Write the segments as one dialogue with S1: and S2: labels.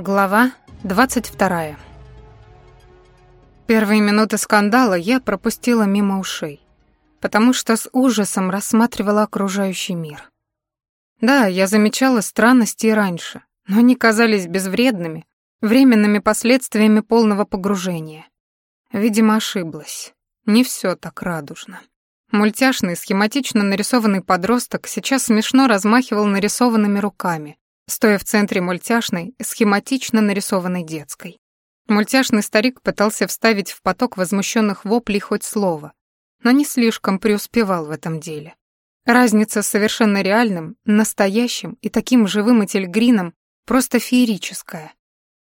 S1: Глава 22. Первые минуты скандала я пропустила мимо ушей, потому что с ужасом рассматривала окружающий мир. Да, я замечала странности и раньше, но они казались безвредными, временными последствиями полного погружения. Видимо, ошиблась. Не все так радужно. Мультяшный, схематично нарисованный подросток сейчас смешно размахивал нарисованными руками, стоя в центре мультяшной, схематично нарисованной детской. Мультяшный старик пытался вставить в поток возмущенных воплей хоть слово, но не слишком преуспевал в этом деле. Разница с совершенно реальным, настоящим и таким живым Этельгрином просто феерическая.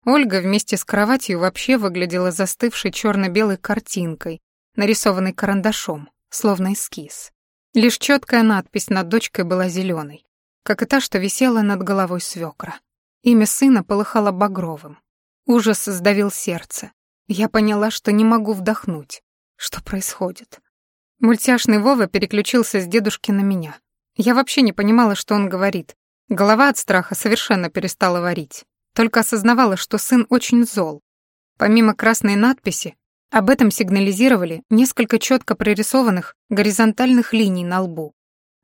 S1: Ольга вместе с кроватью вообще выглядела застывшей черно белой картинкой, нарисованной карандашом, словно эскиз. Лишь четкая надпись над дочкой была зеленой как и та, что висела над головой свекра. Имя сына полыхало багровым. Ужас сдавил сердце. Я поняла, что не могу вдохнуть. Что происходит? Мультяшный Вова переключился с дедушки на меня. Я вообще не понимала, что он говорит. Голова от страха совершенно перестала варить. Только осознавала, что сын очень зол. Помимо красной надписи, об этом сигнализировали несколько четко прорисованных горизонтальных линий на лбу.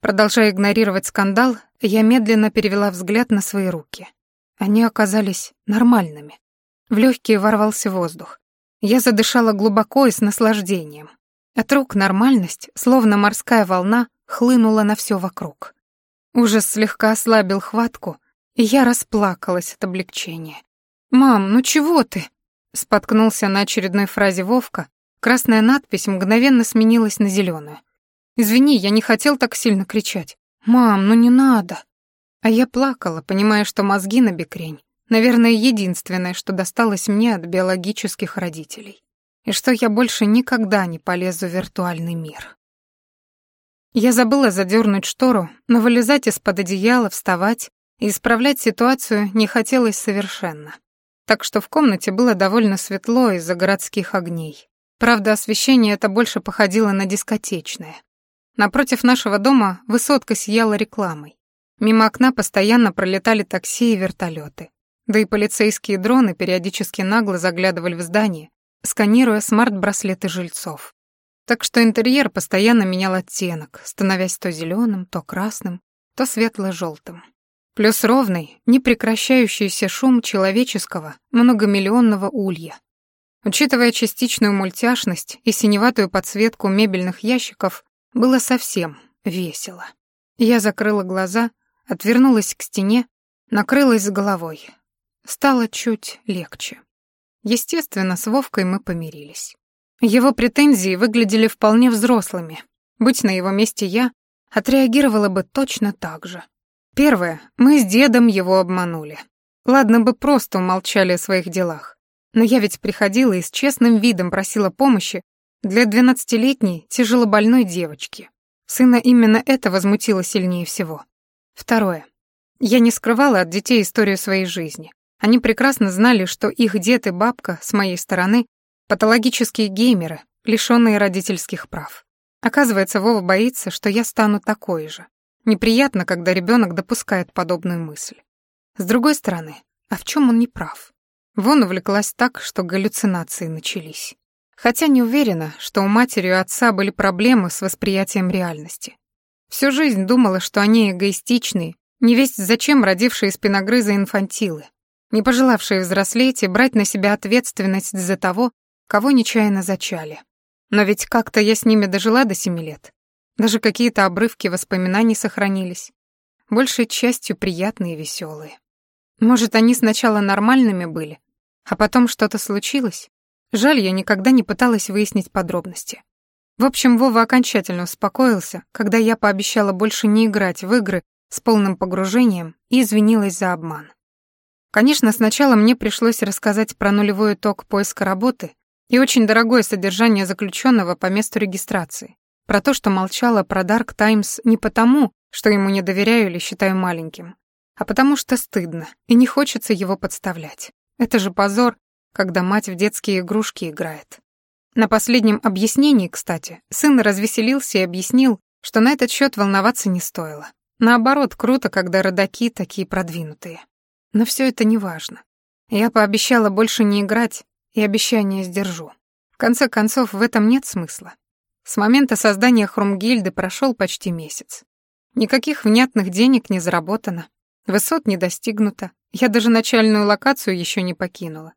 S1: Продолжая игнорировать скандал, я медленно перевела взгляд на свои руки. Они оказались нормальными. В легкие ворвался воздух. Я задышала глубоко и с наслаждением. От рук нормальность, словно морская волна, хлынула на все вокруг. Ужас слегка ослабил хватку, и я расплакалась от облегчения. «Мам, ну чего ты?» Споткнулся на очередной фразе Вовка. Красная надпись мгновенно сменилась на зеленую. Извини, я не хотел так сильно кричать. Мам, ну не надо. А я плакала, понимая, что мозги на бекрень. Наверное, единственное, что досталось мне от биологических родителей. И что я больше никогда не полезу в виртуальный мир. Я забыла задернуть штору, но вылезать из-под одеяла, вставать и исправлять ситуацию не хотелось совершенно. Так что в комнате было довольно светло из-за городских огней. Правда, освещение это больше походило на дискотечное. Напротив нашего дома высотка сияла рекламой. Мимо окна постоянно пролетали такси и вертолеты. Да и полицейские дроны периодически нагло заглядывали в здание, сканируя смарт-браслеты жильцов. Так что интерьер постоянно менял оттенок, становясь то зеленым, то красным, то светло-желтым. Плюс ровный, непрекращающийся шум человеческого, многомиллионного улья. Учитывая частичную мультяшность и синеватую подсветку мебельных ящиков, было совсем весело. Я закрыла глаза, отвернулась к стене, накрылась с головой. Стало чуть легче. Естественно, с Вовкой мы помирились. Его претензии выглядели вполне взрослыми. Быть на его месте я, отреагировала бы точно так же. Первое, мы с дедом его обманули. Ладно бы просто умолчали о своих делах. Но я ведь приходила и с честным видом просила помощи для двенадцатилетней тяжелобольной девочки. Сына именно это возмутило сильнее всего. Второе. Я не скрывала от детей историю своей жизни. Они прекрасно знали, что их дед и бабка, с моей стороны, патологические геймеры, лишённые родительских прав. Оказывается, Вова боится, что я стану такой же. Неприятно, когда ребёнок допускает подобную мысль. С другой стороны, а в чём он не прав? Вон увлеклась так, что галлюцинации начались. Хотя не уверена, что у матери и отца были проблемы с восприятием реальности. Всю жизнь думала, что они эгоистичные, невесть зачем родившие спиногрызы инфантилы, не пожелавшие взрослеть и брать на себя ответственность за того, кого нечаянно зачали. Но ведь как-то я с ними дожила до семи лет. Даже какие-то обрывки воспоминаний сохранились. Большей частью приятные и веселые. Может, они сначала нормальными были, а потом что-то случилось, Жаль, я никогда не пыталась выяснить подробности. В общем, Вова окончательно успокоился, когда я пообещала больше не играть в игры с полным погружением и извинилась за обман. Конечно, сначала мне пришлось рассказать про нулевой итог поиска работы и очень дорогое содержание заключенного по месту регистрации, про то, что молчала про Dark Times не потому, что ему не доверяю или считаю маленьким, а потому что стыдно и не хочется его подставлять. Это же позор, когда мать в детские игрушки играет. На последнем объяснении, кстати, сын развеселился и объяснил, что на этот счет волноваться не стоило. Наоборот, круто, когда родаки такие продвинутые. Но все это не важно. Я пообещала больше не играть, и обещание сдержу. В конце концов, в этом нет смысла. С момента создания Хрумгильды прошел почти месяц. Никаких внятных денег не заработано, высот не достигнуто, я даже начальную локацию еще не покинула.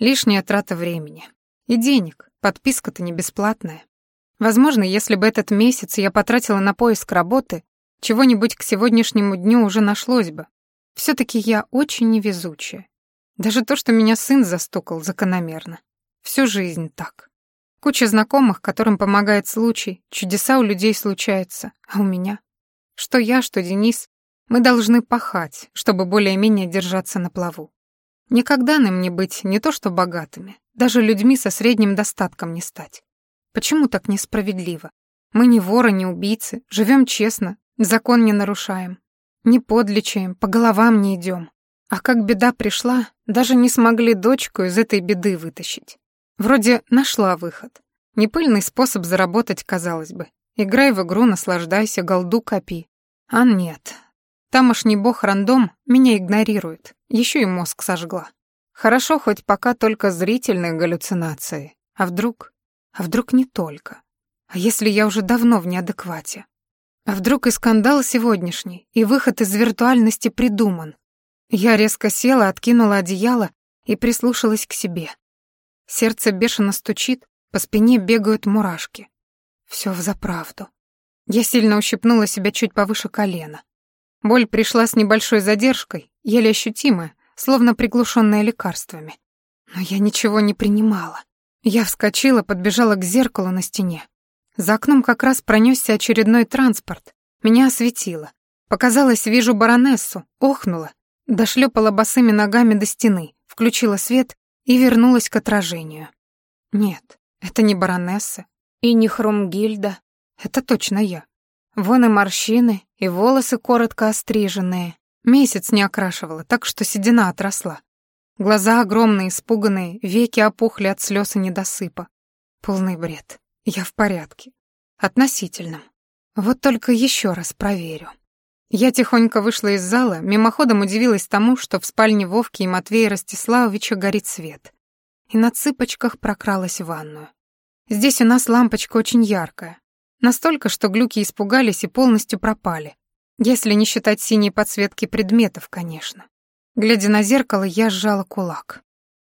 S1: Лишняя трата времени. И денег, подписка-то не бесплатная. Возможно, если бы этот месяц я потратила на поиск работы, чего-нибудь к сегодняшнему дню уже нашлось бы. все таки я очень невезучая. Даже то, что меня сын застукал, закономерно. Всю жизнь так. Куча знакомых, которым помогает случай, чудеса у людей случаются, а у меня? Что я, что Денис, мы должны пахать, чтобы более-менее держаться на плаву. Никогда нам не быть не то что богатыми, даже людьми со средним достатком не стать. Почему так несправедливо? Мы не воры, не убийцы, живем честно, закон не нарушаем, не подлечаем, по головам не идем. А как беда пришла, даже не смогли дочку из этой беды вытащить. Вроде нашла выход. Непыльный способ заработать, казалось бы. Играй в игру, наслаждайся, голду копи. А нет. Тамошний бог рандом меня игнорирует. Еще и мозг сожгла. Хорошо, хоть пока только зрительные галлюцинации. А вдруг? А вдруг не только? А если я уже давно в неадеквате? А вдруг и скандал сегодняшний, и выход из виртуальности придуман? Я резко села, откинула одеяло и прислушалась к себе. Сердце бешено стучит, по спине бегают мурашки. Всё взаправду. Я сильно ущипнула себя чуть повыше колена. Боль пришла с небольшой задержкой, еле ощутимая, словно приглушенная лекарствами. Но я ничего не принимала. Я вскочила, подбежала к зеркалу на стене. За окном как раз пронесся очередной транспорт. Меня осветило. Показалось, вижу баронессу, охнула, дошлепала босыми ногами до стены, включила свет и вернулась к отражению. Нет, это не баронесса и не Хромгильда. Это точно я. Вон и морщины, и волосы коротко остриженные. Месяц не окрашивала, так что седина отросла. Глаза огромные, испуганные, веки опухли от слез и недосыпа. Полный бред. Я в порядке. Относительно. Вот только еще раз проверю. Я тихонько вышла из зала, мимоходом удивилась тому, что в спальне Вовки и Матвея Ростиславовича горит свет. И на цыпочках прокралась в ванную. Здесь у нас лампочка очень яркая. Настолько, что глюки испугались и полностью пропали. Если не считать синей подсветки предметов, конечно. Глядя на зеркало, я сжала кулак.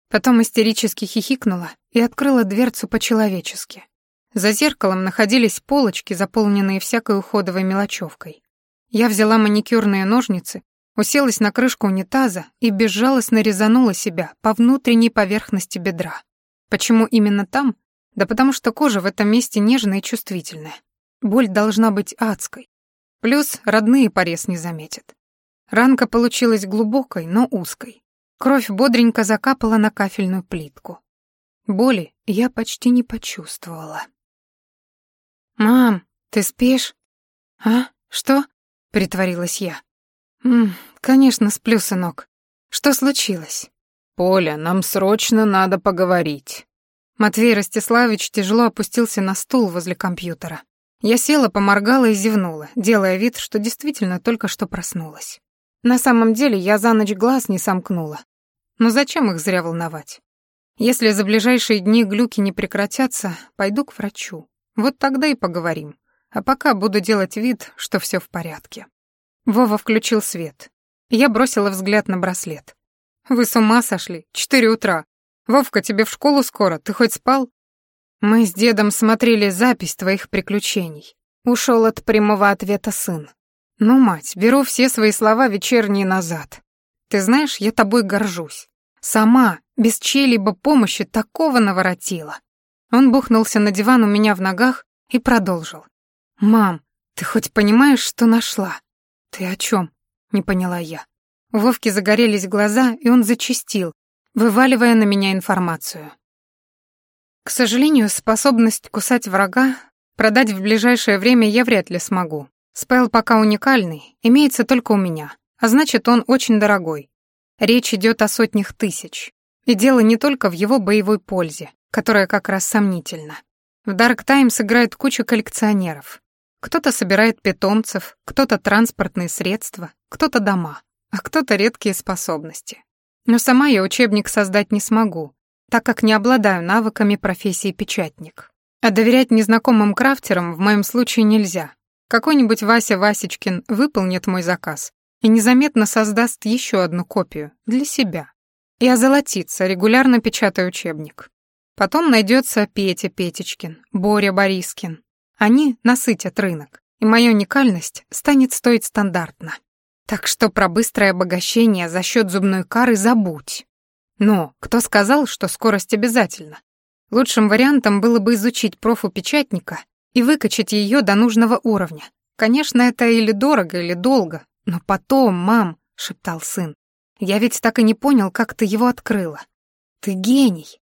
S1: Потом истерически хихикнула и открыла дверцу по-человечески. За зеркалом находились полочки, заполненные всякой уходовой мелочевкой. Я взяла маникюрные ножницы, уселась на крышку унитаза и безжалостно резанула себя по внутренней поверхности бедра. Почему именно там? Да потому что кожа в этом месте нежная и чувствительная. Боль должна быть адской. Плюс родные порез не заметят. Ранка получилась глубокой, но узкой. Кровь бодренько закапала на кафельную плитку. Боли я почти не почувствовала. «Мам, ты спишь?» «А? Что?» притворилась я. «М, конечно, сплю, сынок. Что случилось?»
S2: «Поля, нам срочно надо поговорить».
S1: Матвей Ростиславович тяжело опустился на стул возле компьютера. Я села, поморгала и зевнула, делая вид, что действительно только что проснулась. На самом деле я за ночь глаз не сомкнула. Но зачем их зря волновать? Если за ближайшие дни глюки не прекратятся, пойду к врачу. Вот тогда и поговорим. А пока буду делать вид, что все в порядке. Вова включил свет. Я бросила взгляд на браслет. «Вы с ума сошли? Четыре утра. Вовка, тебе в школу скоро, ты хоть спал?» Мы с дедом смотрели запись твоих приключений. Ушел от прямого ответа сын. Ну, мать, беру все свои слова вечерние назад. Ты знаешь, я тобой горжусь. Сама, без чьей-либо помощи, такого наворотила. Он бухнулся на диван у меня в ногах и продолжил. «Мам, ты хоть понимаешь, что нашла?» «Ты о чем? не поняла я. У Вовки загорелись глаза, и он зачистил, вываливая на меня информацию. К сожалению, способность кусать врага продать в ближайшее время я вряд ли смогу. Спел пока уникальный, имеется только у меня, а значит, он очень дорогой. Речь идет о сотнях тысяч. И дело не только в его боевой пользе, которая как раз сомнительна. В Dark Times играет куча коллекционеров. Кто-то собирает питомцев, кто-то транспортные средства, кто-то дома, а кто-то редкие способности. Но сама я учебник создать не смогу, так как не обладаю навыками профессии печатник. А доверять незнакомым крафтерам в моем случае нельзя. Какой-нибудь Вася Васечкин выполнит мой заказ и незаметно создаст еще одну копию для себя. И озолотится, регулярно печатая учебник. Потом найдется Петя Петечкин, Боря Борискин. Они насытят рынок, и моя уникальность станет стоить стандартно. Так что про быстрое обогащение за счет зубной кары забудь. Но кто сказал, что скорость обязательна? Лучшим вариантом было бы изучить профу печатника и выкачать ее до нужного уровня. Конечно, это или дорого, или долго, но потом, мам, шептал сын, я ведь так и не понял, как ты его открыла. Ты гений.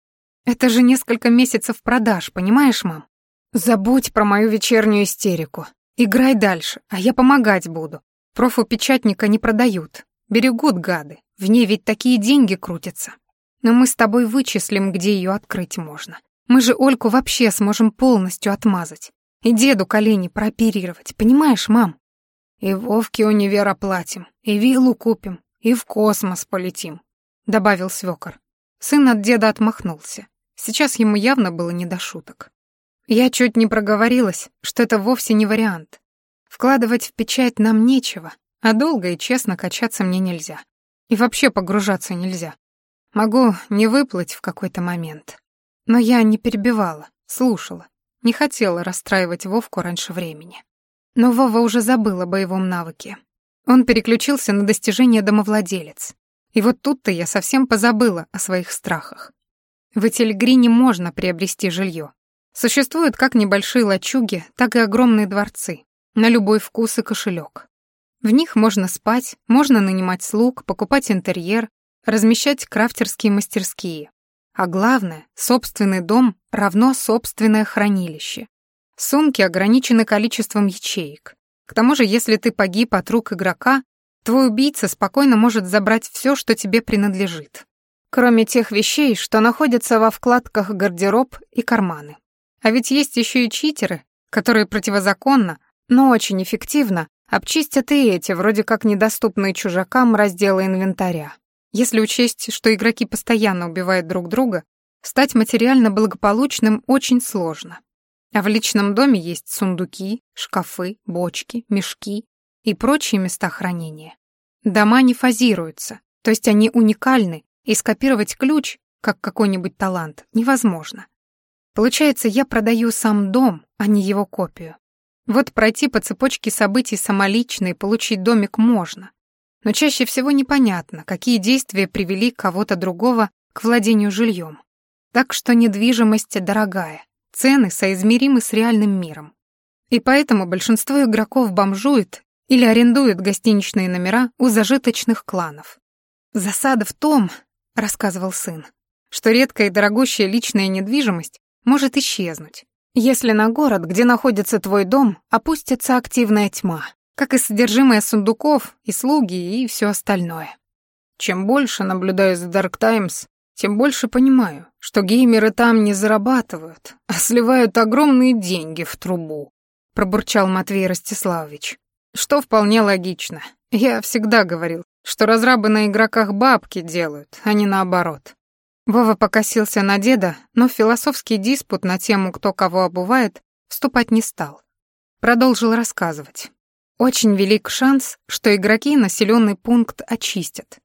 S1: Это же несколько месяцев продаж, понимаешь, мам? Забудь про мою вечернюю истерику. Играй дальше, а я помогать буду. Профу печатника не продают. Берегут гады. В ней ведь такие деньги крутятся. Но мы с тобой вычислим, где ее открыть можно. Мы же Ольку вообще сможем полностью отмазать. И деду колени прооперировать, понимаешь, мам? И Вовке универ оплатим, и виллу купим, и в космос полетим», — добавил свёкор. Сын от деда отмахнулся. Сейчас ему явно было не до шуток. Я чуть не проговорилась, что это вовсе не вариант. Вкладывать в печать нам нечего, а долго и честно качаться мне нельзя. И вообще погружаться нельзя. Могу не выплыть в какой-то момент. Но я не перебивала, слушала, не хотела расстраивать Вовку раньше времени. Но Вова уже забыл о боевом навыке. Он переключился на достижение домовладелец. И вот тут-то я совсем позабыла о своих страхах. В Этельгрине можно приобрести жилье. Существуют как небольшие лачуги, так и огромные дворцы на любой вкус и кошелек. В них можно спать, можно нанимать слуг, покупать интерьер, размещать крафтерские мастерские. А главное, собственный дом равно собственное хранилище. Сумки ограничены количеством ячеек. К тому же, если ты погиб от рук игрока, твой убийца спокойно может забрать все, что тебе принадлежит. Кроме тех вещей, что находятся во вкладках гардероб и карманы. А ведь есть еще и читеры, которые противозаконно но очень эффективно обчистят и эти, вроде как недоступные чужакам, разделы инвентаря. Если учесть, что игроки постоянно убивают друг друга, стать материально благополучным очень сложно. А в личном доме есть сундуки, шкафы, бочки, мешки и прочие места хранения. Дома не фазируются, то есть они уникальны, и скопировать ключ, как какой-нибудь талант, невозможно. Получается, я продаю сам дом, а не его копию. Вот пройти по цепочке событий самолично и получить домик можно. Но чаще всего непонятно, какие действия привели кого-то другого к владению жильем. Так что недвижимость дорогая, цены соизмеримы с реальным миром. И поэтому большинство игроков бомжует или арендует гостиничные номера у зажиточных кланов. «Засада в том», — рассказывал сын, «что редкая и дорогущая личная недвижимость может исчезнуть, если на город, где находится твой дом, опустится активная тьма, как и содержимое сундуков, и слуги, и все остальное. Чем больше наблюдаю за Dark Times, тем больше понимаю, что геймеры там не зарабатывают, а сливают огромные деньги в трубу, пробурчал Матвей Ростиславович. Что вполне логично. Я всегда говорил, что разрабы на игроках бабки делают, а не наоборот. Вова покосился на деда, но философский диспут на тему «кто кого обувает» вступать не стал. Продолжил рассказывать. Очень велик шанс, что игроки населенный пункт очистят.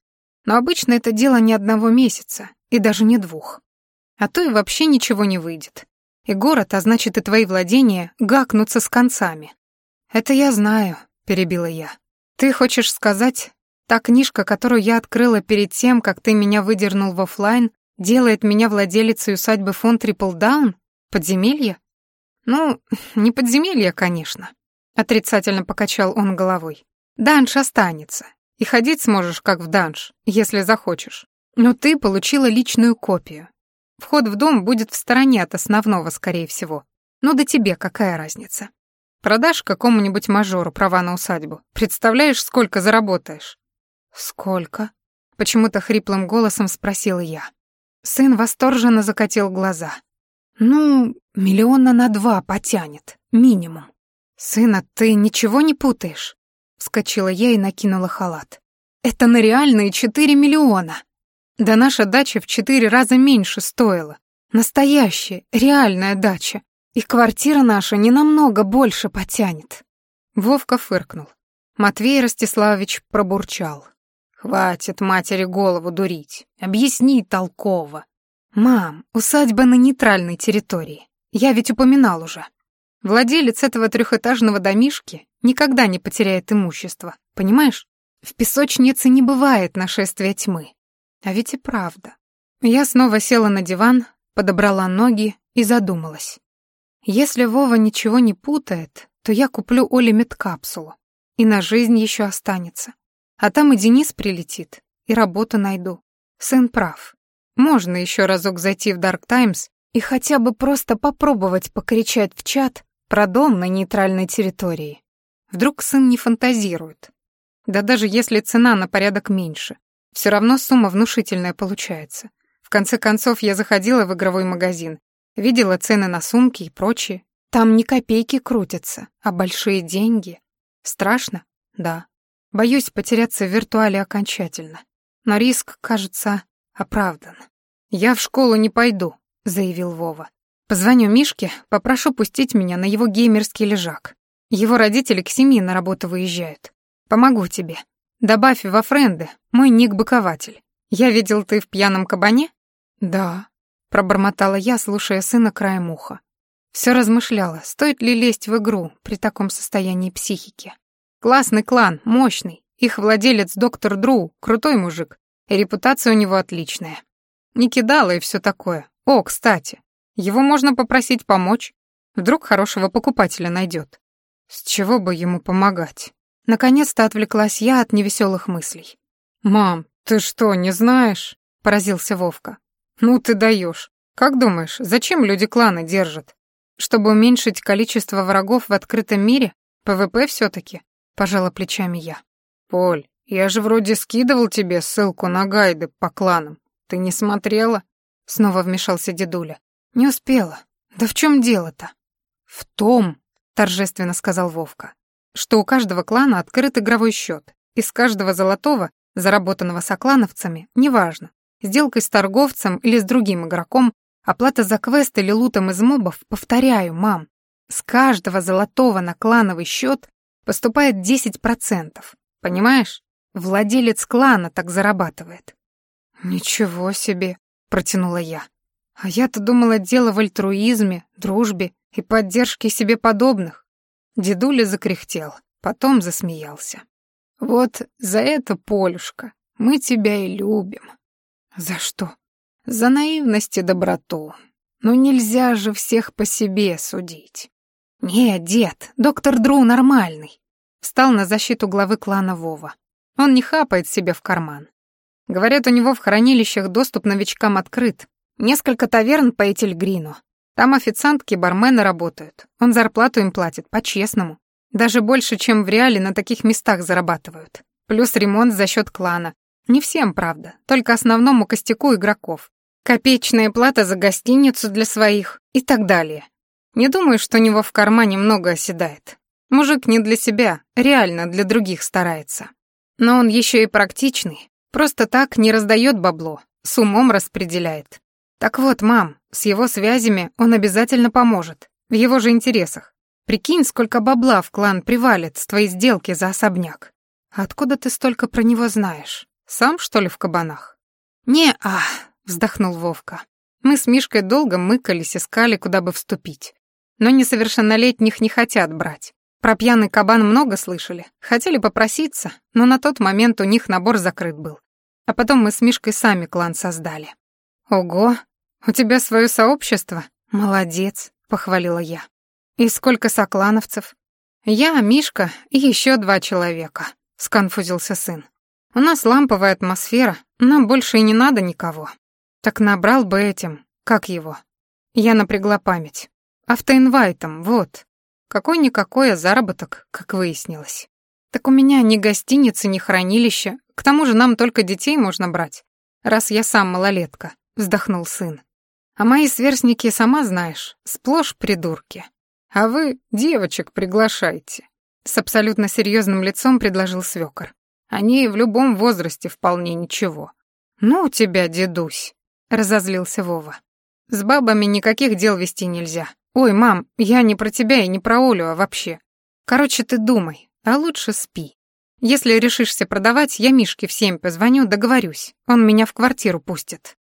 S1: Но обычно это дело не одного месяца, и даже не двух. А то и вообще ничего не выйдет. И город, а значит и твои владения, гакнутся с концами. «Это я знаю», — перебила я. «Ты хочешь сказать, та книжка, которую я открыла перед тем, как ты меня выдернул в офлайн, делает меня владелицей усадьбы фон Триплдаун? Подземелье? Ну, не подземелье, конечно. Отрицательно покачал он головой. Данж останется. И ходить сможешь, как в данж, если захочешь. Но ты получила личную копию. Вход в дом будет в стороне от основного, скорее всего. Ну да тебе какая разница? Продашь какому-нибудь мажору права на усадьбу. Представляешь, сколько заработаешь? Сколько? Почему-то хриплым голосом спросила я. Сын восторженно закатил глаза. «Ну, миллиона на два потянет, минимум». «Сына, ты ничего не путаешь?» Вскочила я и накинула халат. «Это на реальные четыре миллиона!» Да наша дача в четыре раза меньше стоила. Настоящая, реальная дача. И квартира наша не намного больше потянет. Вовка фыркнул. Матвей Ростиславович пробурчал. «Хватит матери голову дурить. Объясни толково». «Мам, усадьба на нейтральной территории. Я ведь упоминал уже. Владелец этого трехэтажного домишки никогда не потеряет имущество, понимаешь? В песочнице не бывает нашествия тьмы. А ведь и правда. Я снова села на диван, подобрала ноги и задумалась. Если Вова ничего не путает, то я куплю Оле медкапсулу. И на жизнь еще останется. А там и Денис прилетит, и работу найду. Сын прав. Можно еще разок зайти в Dark Times и хотя бы просто попробовать покричать в чат про дом на нейтральной территории. Вдруг сын не фантазирует. Да даже если цена на порядок меньше, все равно сумма внушительная получается. В конце концов, я заходила в игровой магазин, видела цены на сумки и прочее. Там не копейки крутятся, а большие деньги. Страшно? Да. Боюсь потеряться в виртуале окончательно. Но риск, кажется, оправдан. «Я в школу не пойду», — заявил Вова. «Позвоню Мишке, попрошу пустить меня на его геймерский лежак. Его родители к семи на работу выезжают. Помогу тебе. Добавь во френды мой ник-быкователь. Я видел, ты в пьяном кабане?» «Да», — пробормотала я, слушая сына краем уха. Все размышляла, стоит ли лезть в игру при таком состоянии психики. Классный клан, мощный. Их владелец доктор Дру, крутой мужик. И репутация у него отличная. Не кидала и все такое. О, кстати, его можно попросить помочь. Вдруг хорошего покупателя найдет. С чего бы ему помогать? Наконец-то отвлеклась я от невеселых мыслей. «Мам, ты что, не знаешь?» — поразился Вовка. «Ну ты даешь. Как думаешь, зачем люди кланы держат? Чтобы уменьшить количество врагов в открытом мире? PvP все таки пожала плечами я. «Поль, я же вроде скидывал тебе ссылку на гайды по кланам. Ты не смотрела?» Снова вмешался дедуля. «Не успела. Да в чем дело-то?» «В том», — торжественно сказал Вовка, что у каждого клана открыт игровой счет. Из каждого золотого, заработанного соклановцами, неважно, сделкой с торговцем или с другим игроком, оплата за квест или лутом из мобов, повторяю, мам, с каждого золотого на клановый счет поступает 10%. Понимаешь? Владелец клана так зарабатывает. Ничего себе, протянула я. А я-то думала, дело в альтруизме, дружбе и поддержке себе подобных. Дедуля закряхтел, потом засмеялся. Вот за это, Полюшка, мы тебя и любим. За что? За наивность и доброту. Но нельзя же всех по себе судить. «Нет, дед, доктор Дру нормальный», — встал на защиту главы клана Вова. «Он не хапает себе в карман. Говорят, у него в хранилищах доступ новичкам открыт. Несколько таверн по Этельгрину. Там официантки бармены работают. Он зарплату им платит, по-честному. Даже больше, чем в реале на таких местах зарабатывают. Плюс ремонт за счет клана. Не всем, правда, только основному костяку игроков. Копеечная плата за гостиницу для своих и так далее. Не думаю, что у него в кармане много оседает. Мужик не для себя, реально для других старается. Но он еще и практичный. Просто так не раздает бабло, с умом распределяет. Так вот, мам, с его связями он обязательно поможет, в его же интересах. Прикинь, сколько бабла в клан привалит с твоей сделки за особняк. Откуда ты столько про него знаешь? Сам, что ли, в кабанах? Не-а, вздохнул Вовка. Мы с Мишкой долго мыкались, искали, куда бы вступить но несовершеннолетних не хотят брать. Про пьяный кабан много слышали, хотели попроситься, но на тот момент у них набор закрыт был. А потом мы с Мишкой сами клан создали. Ого, у тебя свое сообщество? Молодец, похвалила я. И сколько соклановцев? Я, Мишка и еще два человека, сконфузился сын. У нас ламповая атмосфера, нам больше и не надо никого. Так набрал бы этим, как его. Я напрягла память. Автоинвайтом, вот. Какой-никакой, а заработок, как выяснилось. Так у меня ни гостиницы, ни хранилища. К тому же нам только детей можно брать, раз я сам малолетка, вздохнул сын. А мои сверстники, сама знаешь, сплошь придурки. А вы девочек приглашайте. С абсолютно серьезным лицом предложил свёкор. Они в любом возрасте вполне ничего. «Ну тебя, дедусь», — разозлился Вова. «С бабами никаких дел вести нельзя. Ой, мам, я не про тебя и не про Олю, а вообще. Короче, ты думай, а лучше спи. Если решишься продавать, я Мишке в семь позвоню, договорюсь. Он меня в квартиру пустит».